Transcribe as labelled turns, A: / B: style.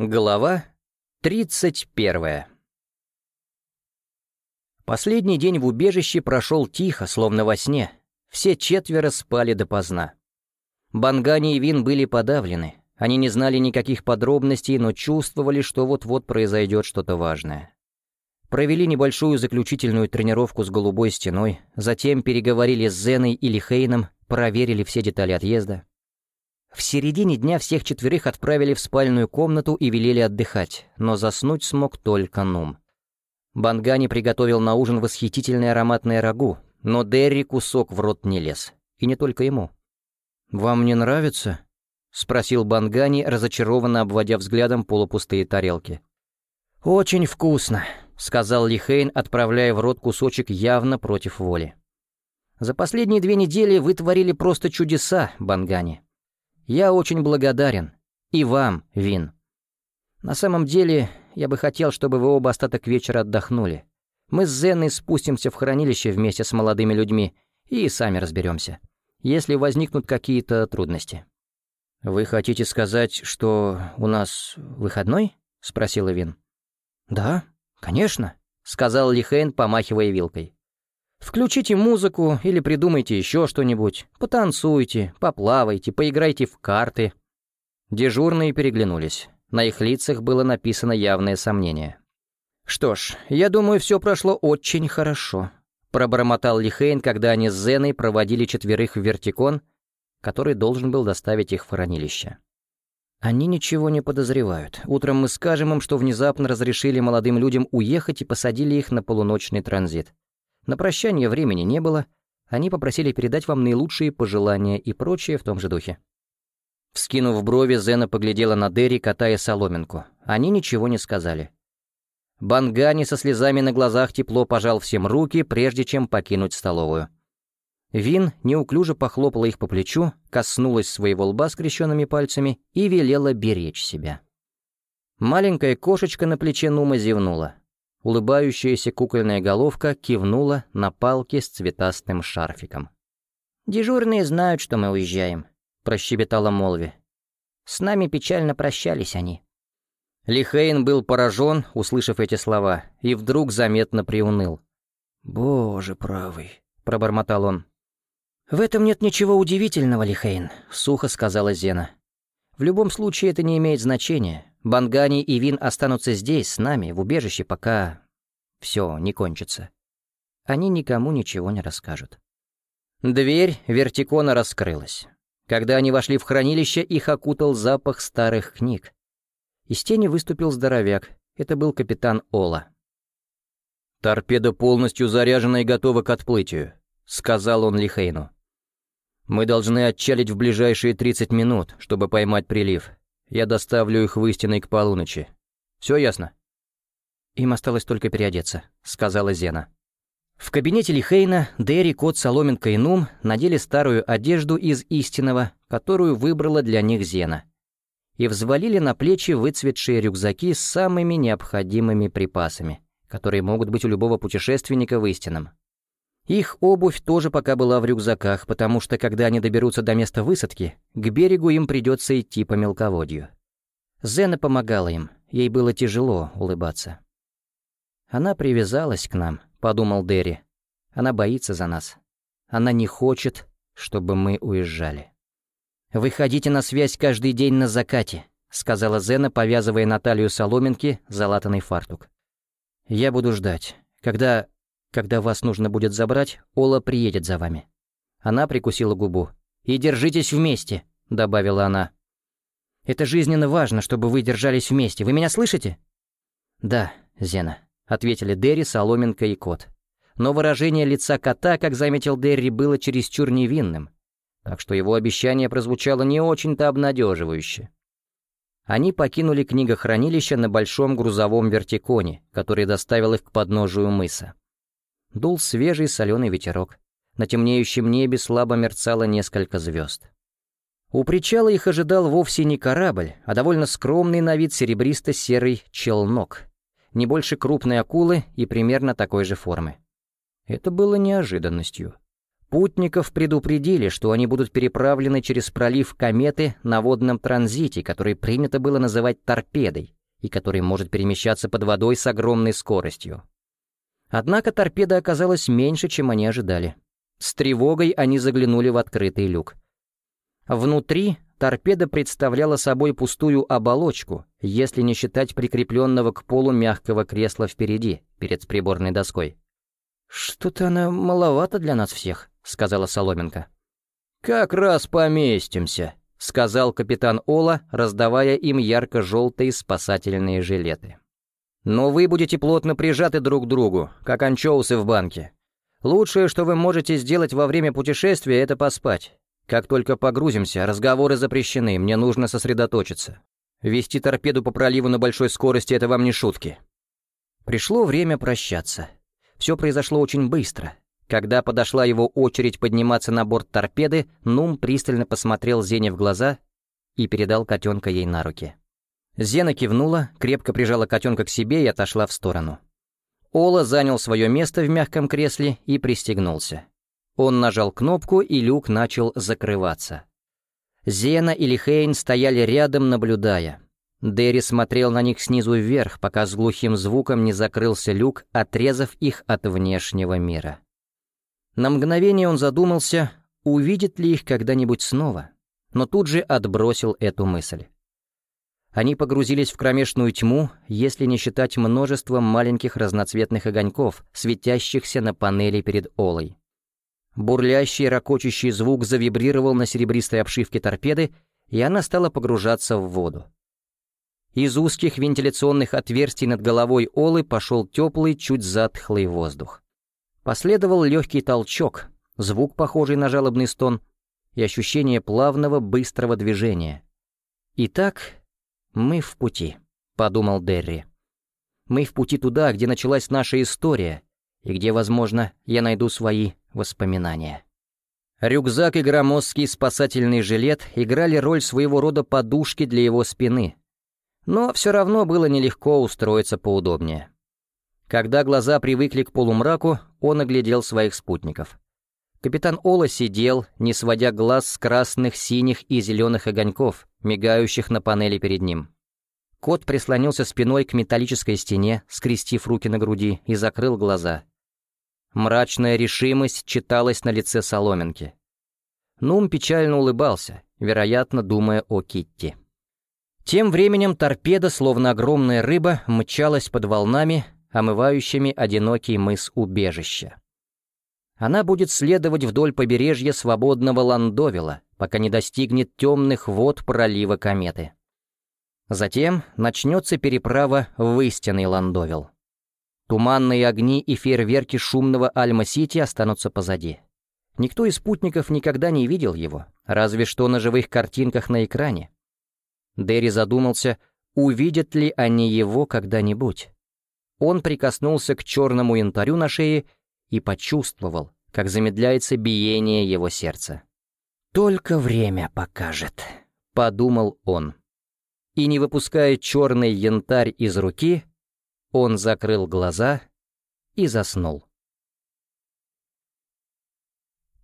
A: Глава 31 Последний день в убежище прошел тихо, словно во сне. Все четверо спали допоздна. Бангани и Вин были подавлены. Они не знали никаких подробностей, но чувствовали, что вот-вот произойдет что-то важное. Провели небольшую заключительную тренировку с голубой стеной, затем переговорили с Зеной или Хейном, проверили все детали отъезда. В середине дня всех четверых отправили в спальную комнату и велели отдыхать, но заснуть смог только Нум. Бангани приготовил на ужин восхитительное ароматное рагу, но Дерри кусок в рот не лез. И не только ему. «Вам не нравится?» — спросил Бангани, разочарованно обводя взглядом полупустые тарелки. «Очень вкусно», — сказал Лихейн, отправляя в рот кусочек явно против воли. «За последние две недели вы творили просто чудеса, Бангани. Я очень благодарен. И вам, Вин. На самом деле, я бы хотел, чтобы вы оба остаток вечера отдохнули. Мы с Зенной спустимся в хранилище вместе с молодыми людьми и сами разберемся, если возникнут какие-то трудности. «Вы хотите сказать, что у нас выходной?» — спросила Вин. «Да, конечно», — сказал Лихейн, помахивая вилкой. Включите музыку или придумайте еще что-нибудь. Потанцуйте, поплавайте, поиграйте в карты». Дежурные переглянулись. На их лицах было написано явное сомнение. «Что ж, я думаю, все прошло очень хорошо», — пробормотал Лихейн, когда они с Зеной проводили четверых в вертикон, который должен был доставить их в хранилище. «Они ничего не подозревают. Утром мы скажем им, что внезапно разрешили молодым людям уехать и посадили их на полуночный транзит. На прощание времени не было, они попросили передать вам наилучшие пожелания и прочее в том же духе. Вскинув брови, Зена поглядела на Дерри, катая соломинку. Они ничего не сказали. Бангани со слезами на глазах тепло пожал всем руки, прежде чем покинуть столовую. Вин неуклюже похлопала их по плечу, коснулась своего лба скрещенными пальцами и велела беречь себя. Маленькая кошечка на плече Нума зевнула. Улыбающаяся кукольная головка кивнула на палке с цветастым шарфиком. «Дежурные знают, что мы уезжаем», — прощебетала Молви. «С нами печально прощались они». Лихейн был поражен, услышав эти слова, и вдруг заметно приуныл. «Боже правый», — пробормотал он. «В этом нет ничего удивительного, Лихейн», — сухо сказала Зена. «В любом случае это не имеет значения. Бангани и Вин останутся здесь, с нами, в убежище, пока... все не кончится. Они никому ничего не расскажут. Дверь вертикона раскрылась. Когда они вошли в хранилище, их окутал запах старых книг. Из тени выступил здоровяк. Это был капитан Ола. «Торпеда полностью заряжена и готова к отплытию», — сказал он Лихейну. «Мы должны отчалить в ближайшие 30 минут, чтобы поймать прилив. Я доставлю их в истиной к полуночи. Все ясно?» «Им осталось только переодеться», — сказала Зена. В кабинете Лихейна Дерри, Кот, Соломенко и Нум надели старую одежду из истинного, которую выбрала для них Зена, и взвалили на плечи выцветшие рюкзаки с самыми необходимыми припасами, которые могут быть у любого путешественника в истинном. Их обувь тоже пока была в рюкзаках, потому что когда они доберутся до места высадки, к берегу им придется идти по мелководью. Зена помогала им, ей было тяжело улыбаться. «Она привязалась к нам», — подумал Дерри. «Она боится за нас. Она не хочет, чтобы мы уезжали». «Выходите на связь каждый день на закате», — сказала Зена, повязывая Наталью соломинки, залатанный фартук. «Я буду ждать. Когда когда вас нужно будет забрать, Ола приедет за вами». Она прикусила губу. «И держитесь вместе», — добавила она. «Это жизненно важно, чтобы вы держались вместе. Вы меня слышите?» «Да, Зена», — ответили Дерри, Соломенко и Кот. Но выражение лица кота, как заметил Дерри, было чересчур невинным, так что его обещание прозвучало не очень-то обнадеживающе. Они покинули книгохранилище на большом грузовом вертиконе, который доставил их к подножию мыса. Дул свежий соленый ветерок. На темнеющем небе слабо мерцало несколько звезд. У причала их ожидал вовсе не корабль, а довольно скромный на вид серебристо-серый челнок, не больше крупной акулы и примерно такой же формы. Это было неожиданностью. Путников предупредили, что они будут переправлены через пролив Кометы на водном транзите, который принято было называть торпедой, и который может перемещаться под водой с огромной скоростью. Однако торпеда оказалась меньше, чем они ожидали. С тревогой они заглянули в открытый люк. Внутри торпеда представляла собой пустую оболочку, если не считать прикрепленного к полу мягкого кресла впереди, перед приборной доской. «Что-то она маловато для нас всех», — сказала Соломенко. «Как раз поместимся», — сказал капитан Ола, раздавая им ярко-желтые спасательные жилеты. «Но вы будете плотно прижаты друг к другу, как анчоусы в банке. Лучшее, что вы можете сделать во время путешествия, это поспать. Как только погрузимся, разговоры запрещены, мне нужно сосредоточиться. Вести торпеду по проливу на большой скорости — это вам не шутки». Пришло время прощаться. Все произошло очень быстро. Когда подошла его очередь подниматься на борт торпеды, Нум пристально посмотрел Зене в глаза и передал котенка ей на руки. Зена кивнула, крепко прижала котенка к себе и отошла в сторону. Ола занял свое место в мягком кресле и пристегнулся. Он нажал кнопку, и люк начал закрываться. Зена и Лихейн стояли рядом, наблюдая. Дерри смотрел на них снизу вверх, пока с глухим звуком не закрылся люк, отрезав их от внешнего мира. На мгновение он задумался, увидит ли их когда-нибудь снова, но тут же отбросил эту мысль. Они погрузились в кромешную тьму, если не считать множеством маленьких разноцветных огоньков, светящихся на панели перед Олой. Бурлящий, ракочущий звук завибрировал на серебристой обшивке торпеды, и она стала погружаться в воду. Из узких вентиляционных отверстий над головой Олы пошел теплый, чуть затхлый воздух. Последовал легкий толчок, звук, похожий на жалобный стон, и ощущение плавного, быстрого движения. «Итак, мы в пути», — подумал Дерри. «Мы в пути туда, где началась наша история, и где, возможно, я найду свои воспоминания». Рюкзак и громоздкий спасательный жилет играли роль своего рода подушки для его спины, но все равно было нелегко устроиться поудобнее. Когда глаза привыкли к полумраку, он оглядел своих спутников. Капитан Ола сидел, не сводя глаз с красных, синих и зеленых огоньков, мигающих на панели перед ним. Кот прислонился спиной к металлической стене, скрестив руки на груди, и закрыл глаза. Мрачная решимость читалась на лице соломинки. Нум печально улыбался, вероятно, думая о Китти. Тем временем торпеда, словно огромная рыба, мчалась под волнами, омывающими одинокий мыс убежища. Она будет следовать вдоль побережья свободного Ландовила, пока не достигнет темных вод пролива кометы. Затем начнется переправа в истинный Ландовил. Туманные огни и фейерверки шумного Альма-Сити останутся позади. Никто из спутников никогда не видел его, разве что на живых картинках на экране. Дерри задумался, увидят ли они его когда-нибудь. Он прикоснулся к черному янтарю на шее и почувствовал, как замедляется биение его сердца. «Только время покажет», — подумал он. И не выпуская черный янтарь из руки, он закрыл глаза и заснул.